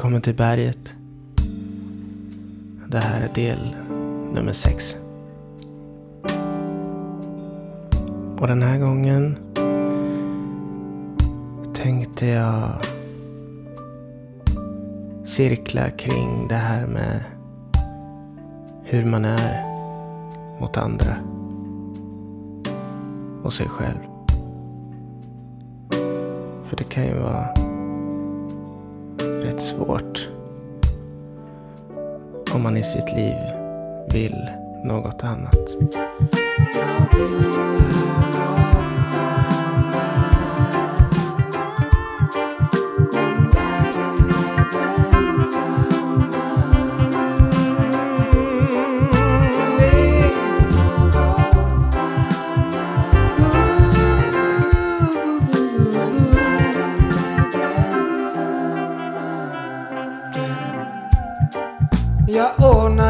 Välkommen till berget. Det här är del nummer sex. Och den här gången tänkte jag cirkla kring det här med hur man är mot andra och sig själv. För det kan ju vara rätt svårt om man i sitt liv vill något annat.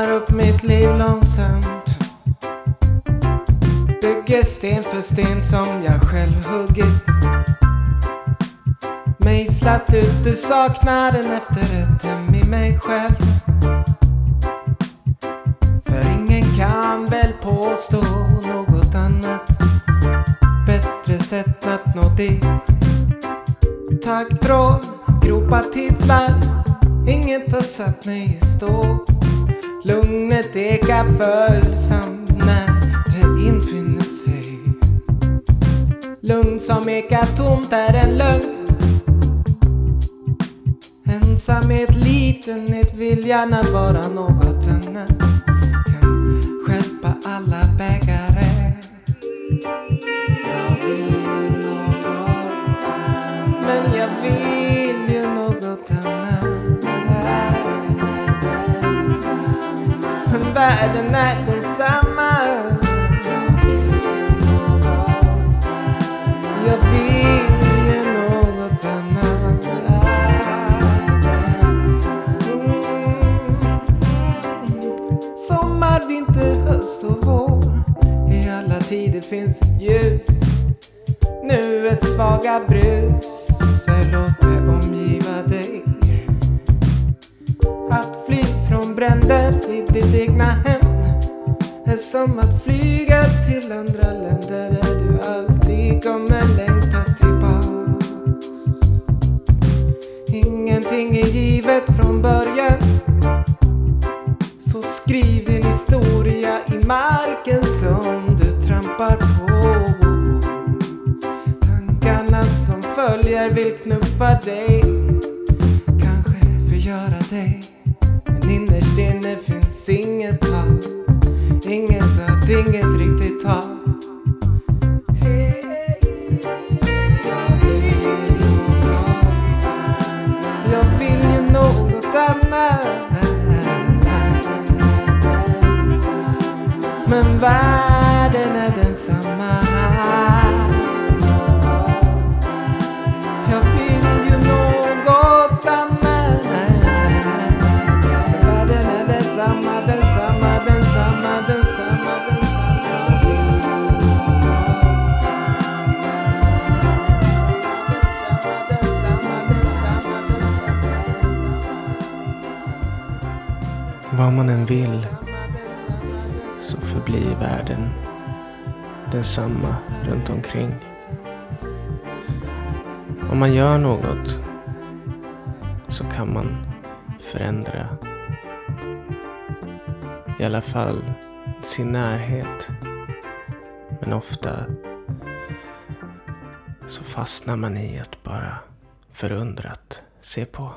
Ordnar upp mitt liv långsamt. Bygger sten för sten som jag själv huggit. Mejslat ut ur saknaden efter ett hem i mig själv. För ingen kan väl påstå något annat. Bättre sätt att nå dit. Taggtråd, gropar tislar. Inget har satt mig i stå. Lugnet ekar följsamt när det infinner sig. Lugn som ekar tomt är en lögn. Ensamhet, litenhet, viljan att vara något annat Kan stjälpa alla bägare. Jag vill ju något annat Men jag vill Världen är densamma. Jag vill ju något annat. Mm. Sommar, vinter, höst och vår. I alla tider finns ett ljus. Nuets svaga brus. Bränder i ditt egna hem är som att flyga till andra länder där du alltid kommer längta tillbaks. Ingenting är givet från början. Så skriv din historia i marken som du trampar på. Tankarna som följer vill knuffa dig kanske förgöra dig men innerst inne finns inget hat. Inget att inget riktigt hat. Jag vill ju något annat. Men världen är densamma. Vad man än vill så förblir världen densamma runt omkring. Om man gör något så kan man förändra i alla fall sin närhet. Men ofta så fastnar man i att bara förundrat se på.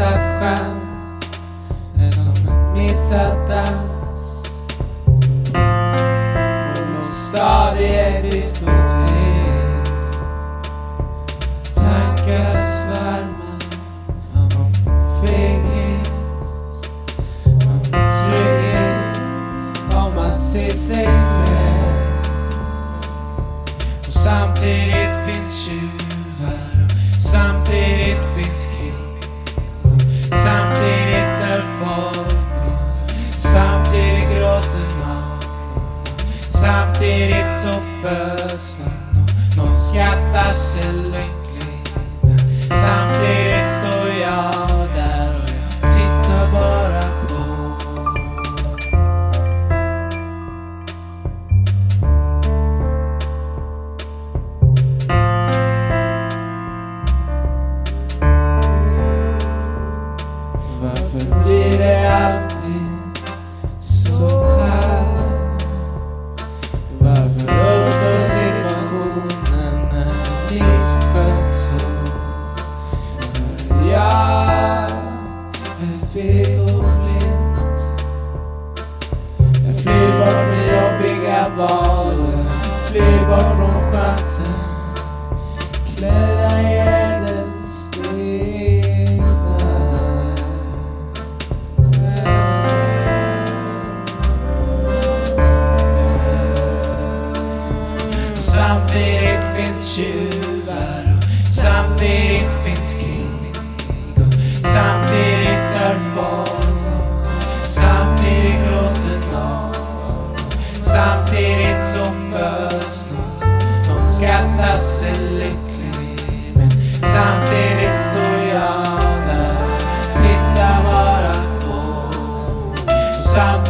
sadha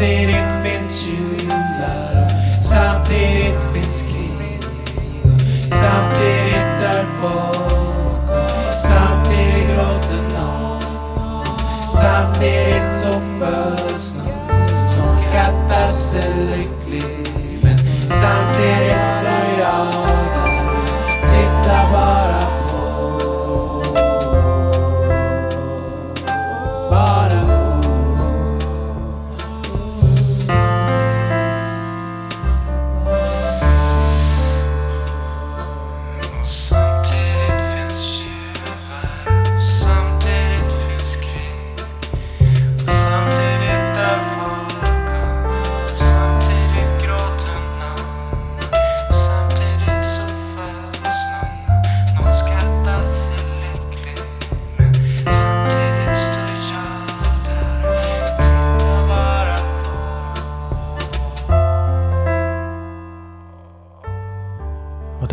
Samtidigt finns kylar samtidigt finns krig. Samtidigt är folk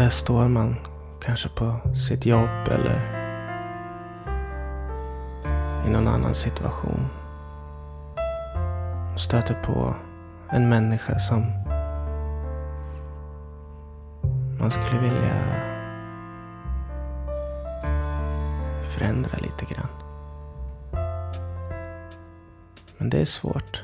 där står man kanske på sitt jobb eller i någon annan situation. Och stöter på en människa som man skulle vilja förändra lite grann. Men det är svårt.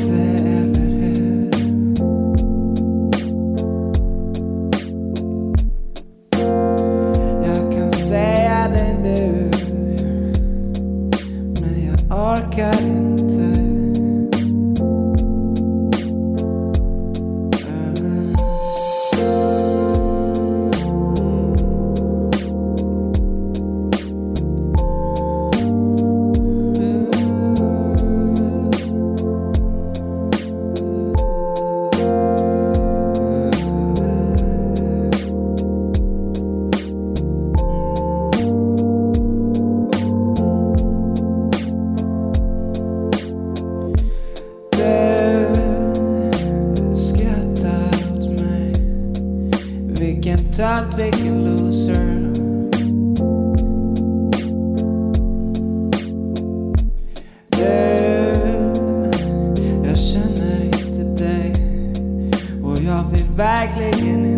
vaguely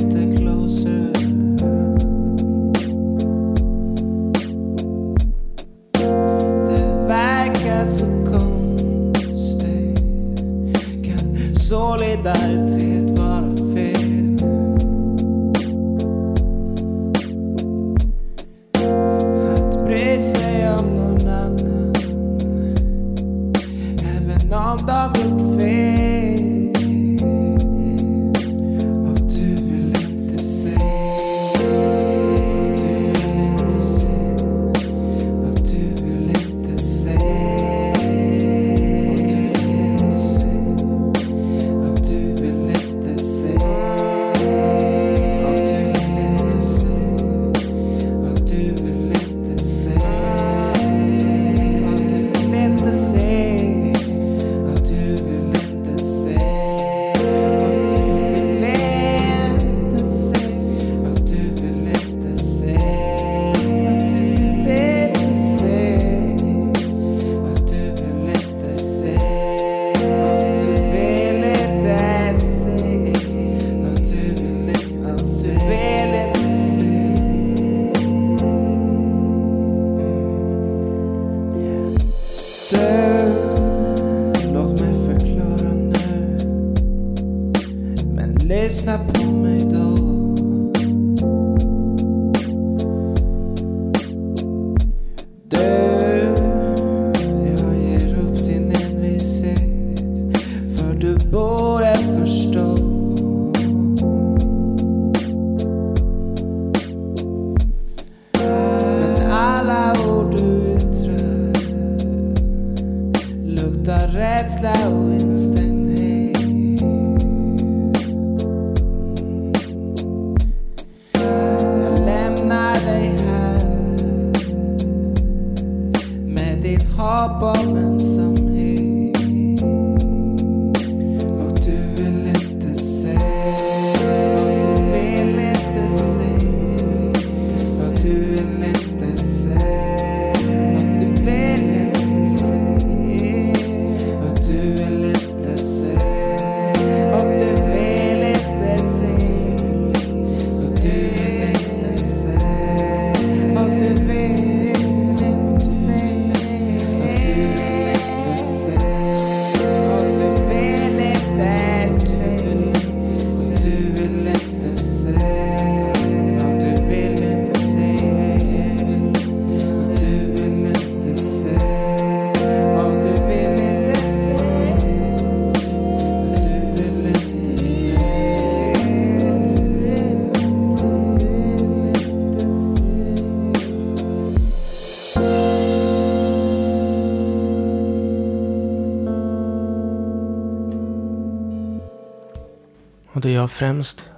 det jag främst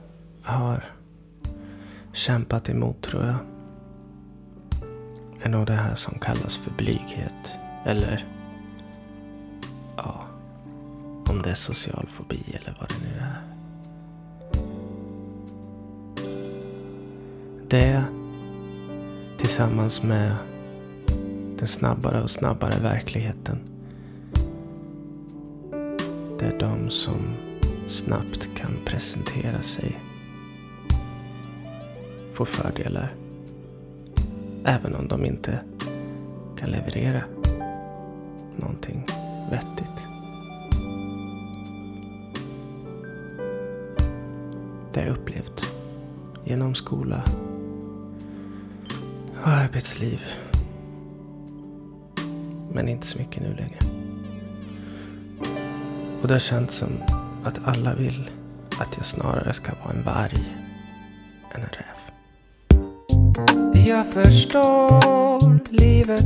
har kämpat emot tror jag är nog det här som kallas för blyghet. Eller ja, om det är social fobi eller vad det nu är. Det tillsammans med den snabbare och snabbare verkligheten. Det är de som snabbt kan presentera sig får fördelar. Även om de inte kan leverera någonting vettigt. Det har jag upplevt genom skola och arbetsliv. Men inte så mycket nu längre. Och det har känts som att alla vill att jag snarare ska vara en varg än en räv. Jag förstår livet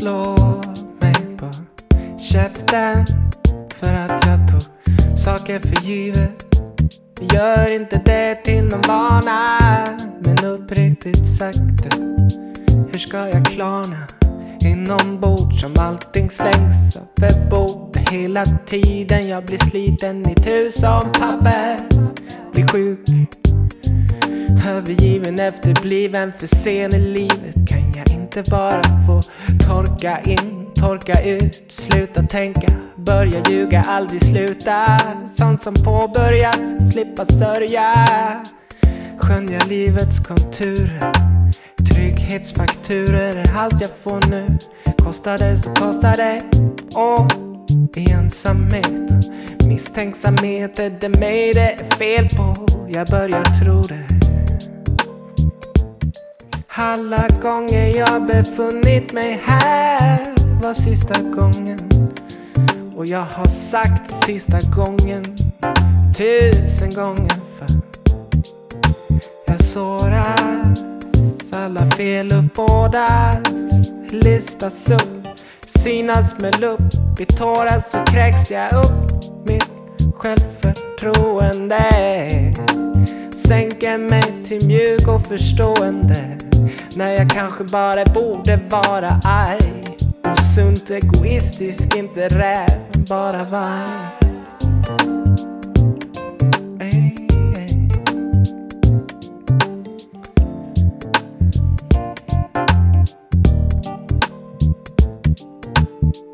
slår mig på käften för att jag tog saker för givet. Gör inte det till någon vana, men uppriktigt sagt, hur ska jag klarna? Inombords som allting slängs över bord hela tiden. Jag blir sliten i tusen papper, blir sjuk. Övergiven, efterbliven, för sen i livet Kan jag inte bara få torka in, torka ut. Sluta tänka, börja ljuga, aldrig sluta. Sånt som påbörjas, slippa sörja. Skönja livets konturer Trygghetsfakturer är allt jag får nu. Kostar det så kostar det. Och ensamhet. Misstänksamhet är det mig det är fel på. Jag börjar tro det. Alla gånger jag befunnit mig här var sista gången. Och jag har sagt sista gången tusen gånger för jag såras. Alla fel uppbådas, listas upp, synas med lupp. I tårar så kräks jag upp mitt självförtroende. Sänker mig till mjuk och förstående. När jag kanske bara borde vara arg. Sunt egoistisk, inte räv, bara varg.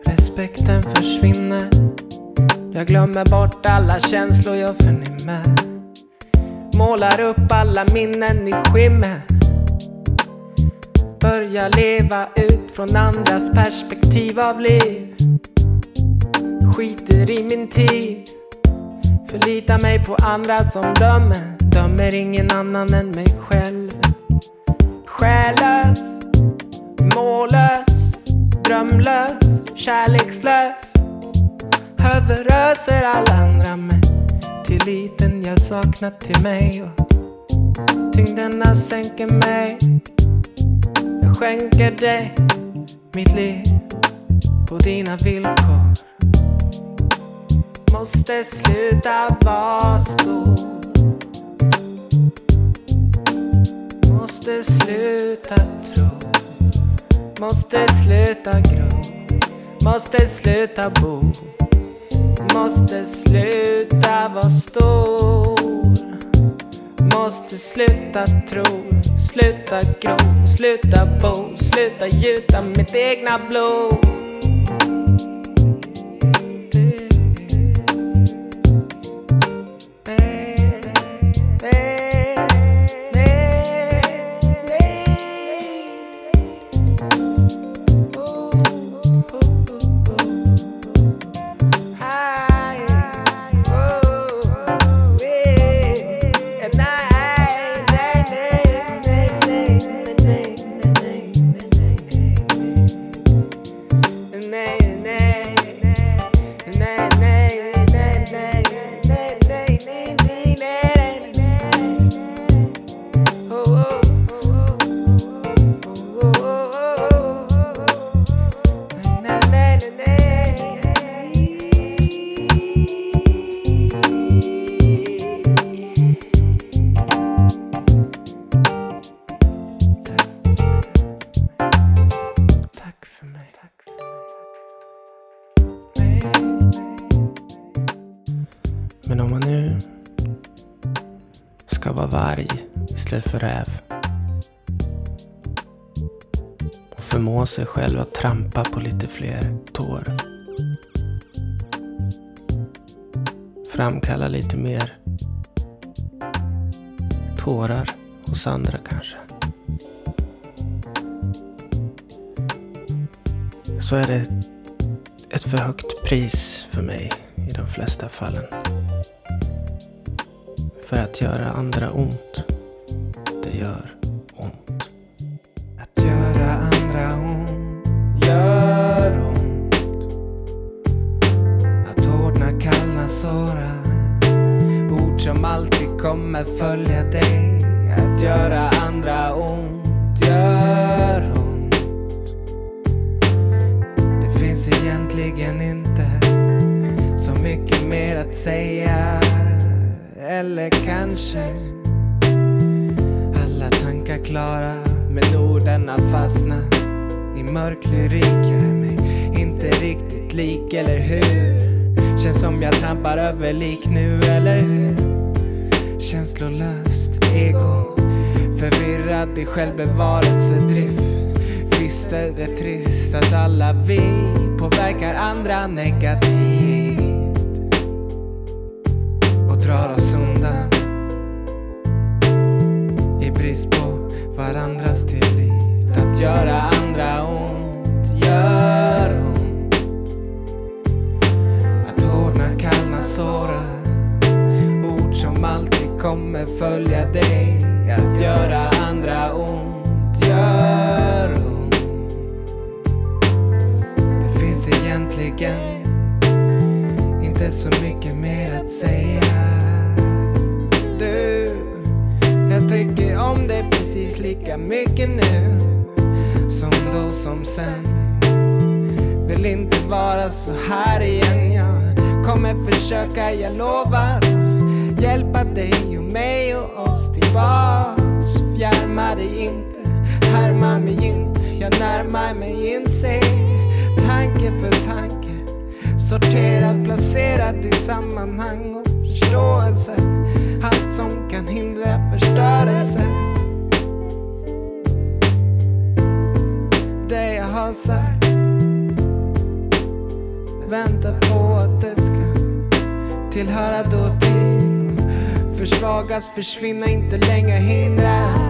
Respekten försvinner. Jag glömmer bort alla känslor jag förnimmer. Målar upp alla minnen i skimmer. Börjar leva ut från andras perspektiv av liv. Skiter i min tid. Förlitar mig på andra som dömer. Dömer ingen annan än mig själv. Själlös, mållös, drömlös, kärlekslös. Överöser alla andra med tilliten jag saknat till mig. Och tyngderna sänker mig. Jag skänker dig mitt liv på dina villkor. Måste sluta vara stor. Måste sluta tro. Måste sluta gro. Måste sluta bo. Måste sluta vara stor. Måste sluta tro, sluta gro, sluta bo, sluta gjuta mitt egna blod. Sig för räv och förmå sig själv att trampa på lite fler tår. Framkalla lite mer tårar hos andra kanske. Så är det ett för högt pris för mig i de flesta fallen. För att göra andra ont, alltid kommer följa dig. Att göra andra ont gör ont. Det finns egentligen inte så mycket mer att säga. Eller kanske alla tankar klara men orden har fastnat i mörk lyrik. Jag är mig inte riktigt lik, eller hur? Känns som jag trampar över lik nu, eller hur? Känslolöst ego. Förvirrad i självbevarelsedrift. Visst är det trist att alla vi påverkar andra negativt. Och drar oss undan. I brist på varandras tillit. Att göra andra ont gör ont. Att hårdna kallna såra ord som alltid kommer följa dig. Att göra andra ont gör ont. Det finns egentligen inte så mycket mer att säga. Du, jag tycker om dig precis lika mycket nu som då som sen. Vill inte vara så här igen. Jag kommer försöka, jag lovar. Hjälpa dig och mig och oss tillbaks. Fjärma dig inte, härma mig inte. Jag närmar mig inse tanke för tanke. Sorterat, placerat i sammanhang och förståelse. Allt som kan hindra förstörelse. Det jag har sagt Väntar på att det ska tillhöra dåtid Försvagas, försvinna, inte längre hindra.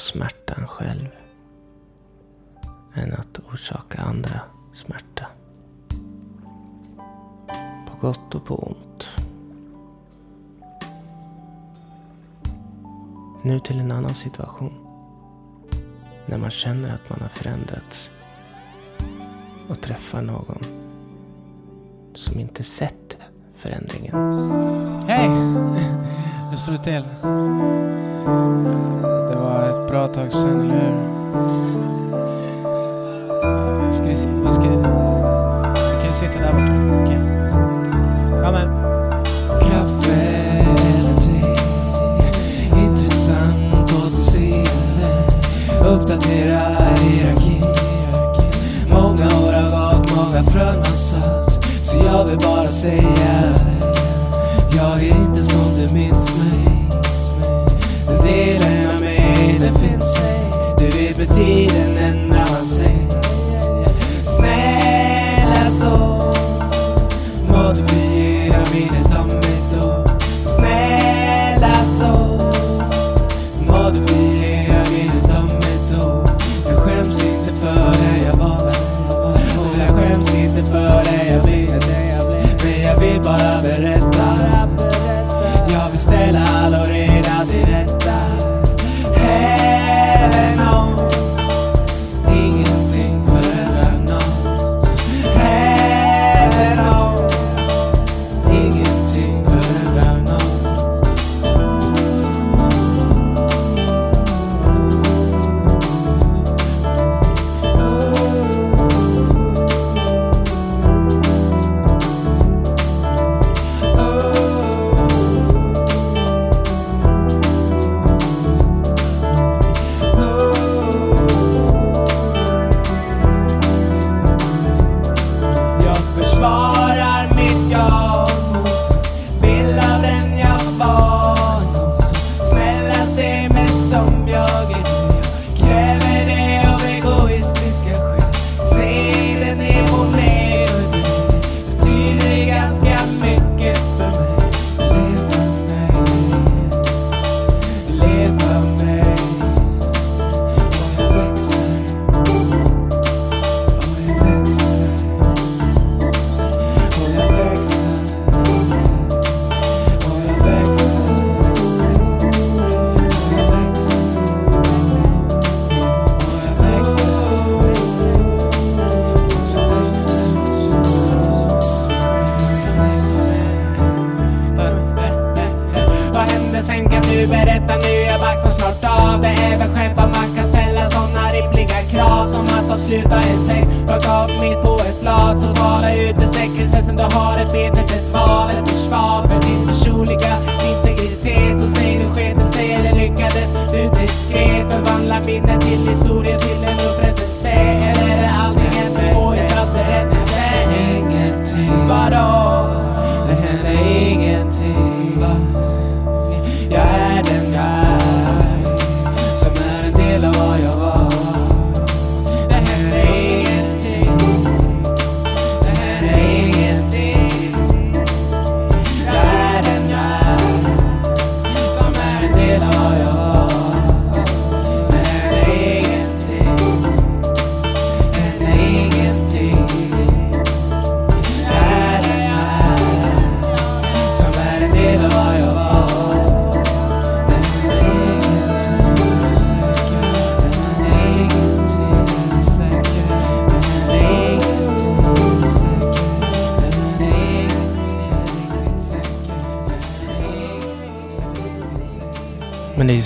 Smärtan själv. Än att orsaka andra smärta. På gott och på ont. Nu till en annan situation. När man känner att man har förändrats. Och träffar någon som inte sett förändringen. Hej! Hur står det till? Det var ett bra tag sedan, eller hur? Eh, ska vi se, vad ska vi... Kan ju sitta där borta. Okej. Kom här!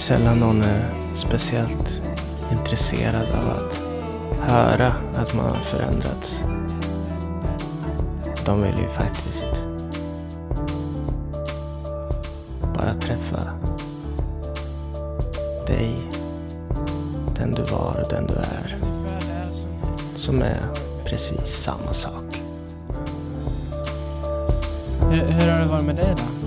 Sällan någon är speciellt intresserad av att höra att man har förändrats. De vill ju faktiskt bara träffa dig, den du var och den du är, som är precis samma sak. Hur, hur har det varit med dig då?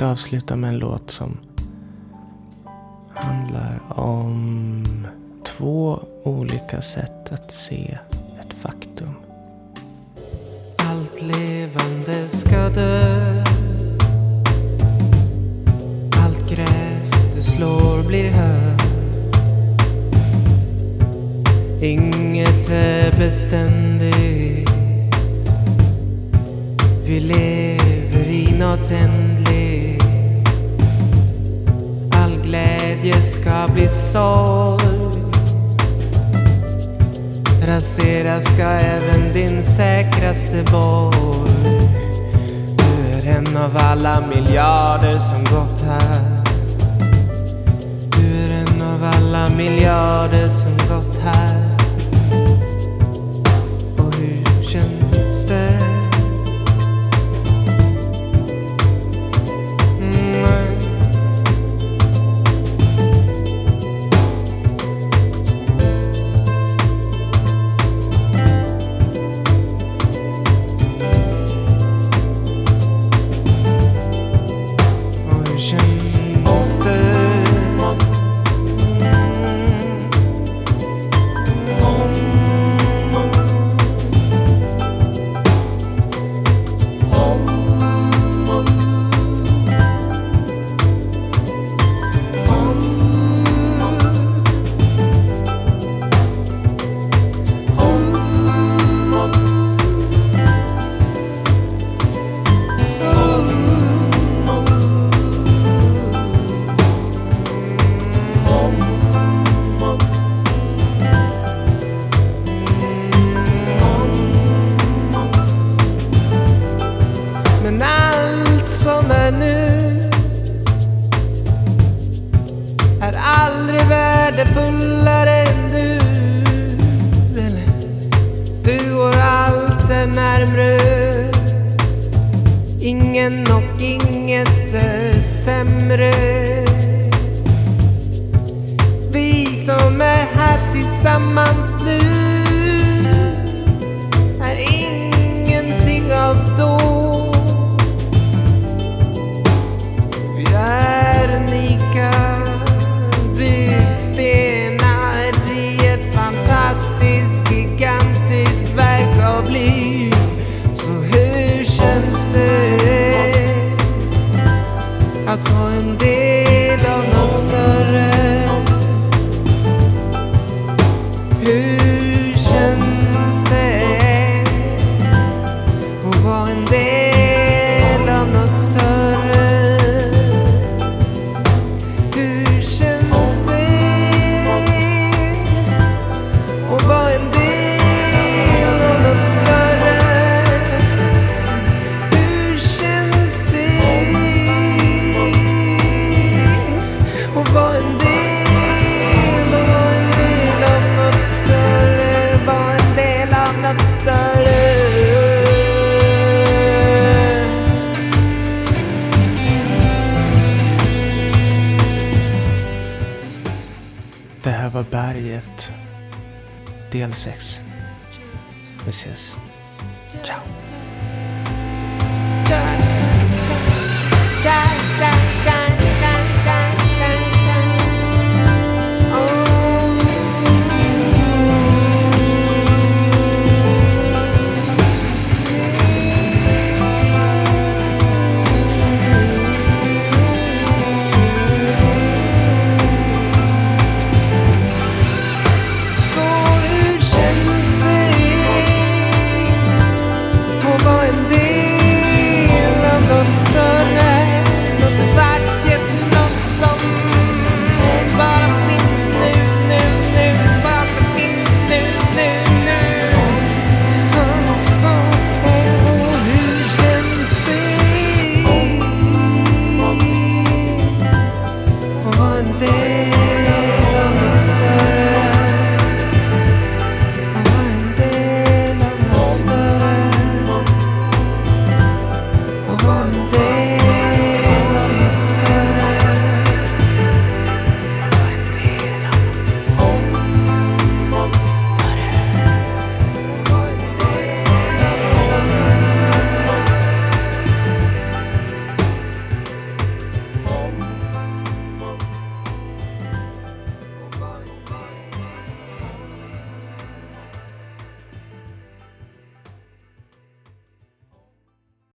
Tänkte avsluta med en låt som handlar om två olika sätt att se ett faktum. Allt levande ska dö. Allt gräs du slår blir hö. Inget är beständigt. Vi lever i något ändligt. Glädje ska bli sorg. Rasera ska även din säkraste borg. Du är en av alla miljarder som gått här. Du är en av alla miljarder som Ingen och inget är sämre. Vi som är här tillsammans nu